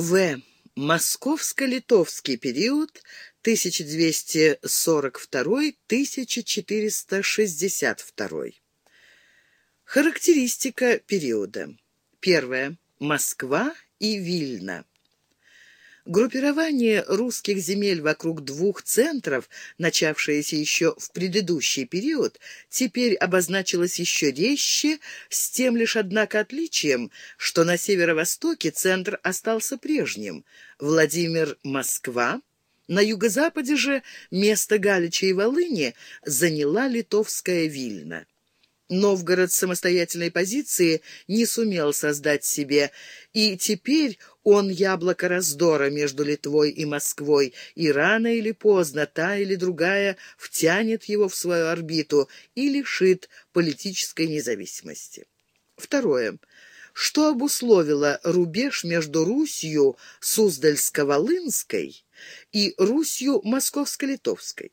В. Московско-литовский период 1242-1462. Характеристика периода. Первое. Москва и Вильна. Группирование русских земель вокруг двух центров, начавшееся еще в предыдущий период, теперь обозначилось еще резче, с тем лишь, однако, отличием, что на северо-востоке центр остался прежним. Владимир-Москва, на юго-западе же место Галича и Волыни заняла литовская Вильна. Новгород самостоятельной позиции не сумел создать себе, и теперь он яблоко раздора между Литвой и Москвой, и рано или поздно та или другая втянет его в свою орбиту и лишит политической независимости. Второе. Что обусловило рубеж между Русью Суздальско-Волынской и Русью Московско-Литовской?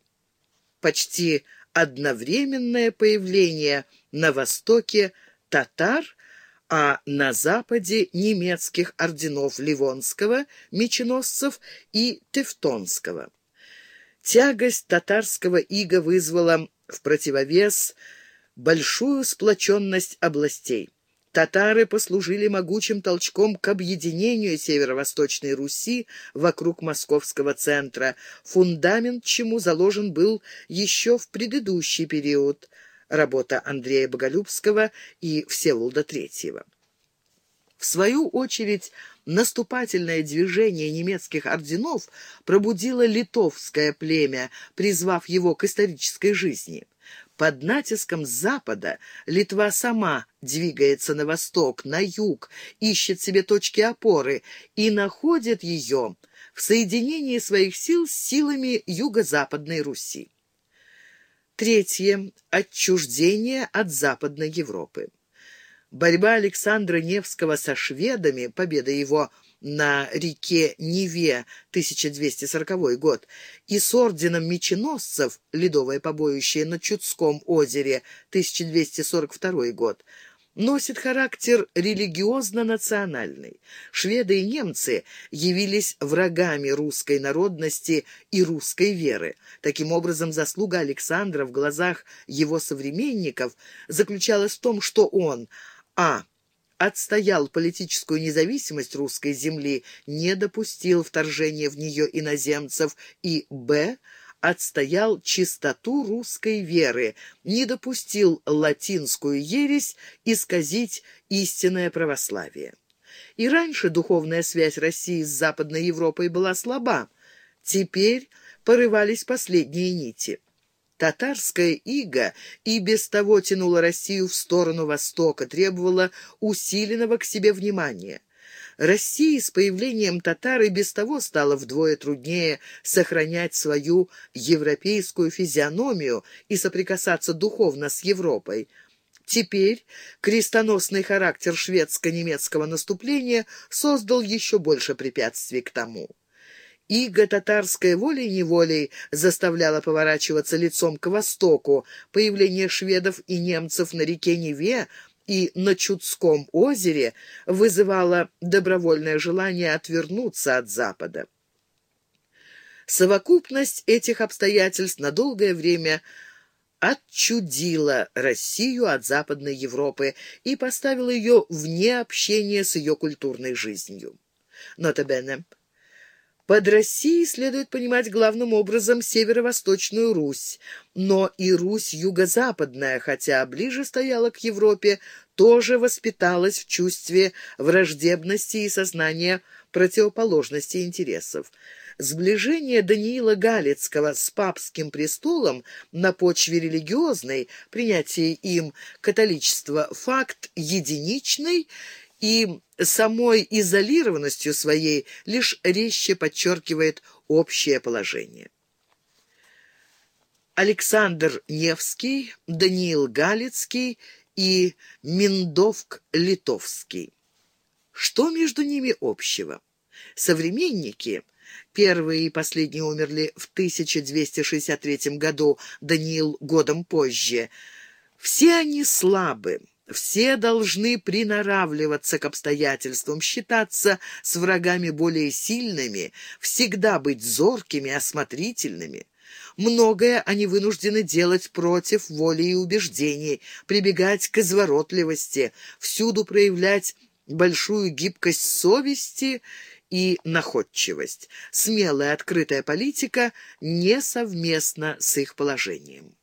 Почти одновременное появление на востоке татар, а на западе немецких орденов Ливонского, меченосцев и Тевтонского. Тягость татарского ига вызвала в противовес большую сплоченность областей. Татары послужили могучим толчком к объединению северо-восточной Руси вокруг московского центра, фундамент чему заложен был еще в предыдущий период, работа Андрея Боголюбского и Всеволода Третьего. В свою очередь, наступательное движение немецких орденов пробудило литовское племя, призвав его к исторической жизни. Под натиском Запада Литва сама двигается на восток, на юг, ищет себе точки опоры и находит ее в соединении своих сил с силами юго-западной Руси. Третье. Отчуждение от Западной Европы. Борьба Александра Невского со шведами, победа его на реке Неве, 1240 год, и с орденом меченосцев, ледовое побоище на Чудском озере, 1242 год, носит характер религиозно-национальный. Шведы и немцы явились врагами русской народности и русской веры. Таким образом, заслуга Александра в глазах его современников заключалась в том, что он а отстоял политическую независимость русской земли, не допустил вторжения в нее иноземцев и б отстоял чистоту русской веры, не допустил латинскую ересь исказить истинное православие. И раньше духовная связь России с Западной Европой была слаба, теперь порывались последние нити. Татарская ига и без того тянула Россию в сторону Востока, требовала усиленного к себе внимания. России с появлением татар и без того стало вдвое труднее сохранять свою европейскую физиономию и соприкасаться духовно с Европой. Теперь крестоносный характер шведско-немецкого наступления создал еще больше препятствий к тому. Иго татарской волей-неволей заставляла поворачиваться лицом к востоку. Появление шведов и немцев на реке Неве и на Чудском озере вызывало добровольное желание отвернуться от Запада. Совокупность этих обстоятельств на долгое время отчудила Россию от Западной Европы и поставила ее вне общения с ее культурной жизнью. Нотабене. Под Россией следует понимать главным образом северо-восточную Русь, но и Русь юго-западная, хотя ближе стояла к Европе, тоже воспиталась в чувстве враждебности и сознания противоположности интересов. Сближение Даниила Галицкого с папским престолом на почве религиозной, принятие им католичества факт единичный и самой изолированностью своей лишь резче подчеркивает общее положение. Александр Невский, Даниил Галицкий и Миндовк-Литовский. Что между ними общего? Современники, первые и последние умерли в 1263 году, Даниил годом позже, все они слабы, Все должны приноравливаться к обстоятельствам, считаться с врагами более сильными, всегда быть зоркими, осмотрительными. Многое они вынуждены делать против воли и убеждений, прибегать к изворотливости, всюду проявлять большую гибкость совести и находчивость. Смелая открытая политика несовместна с их положением.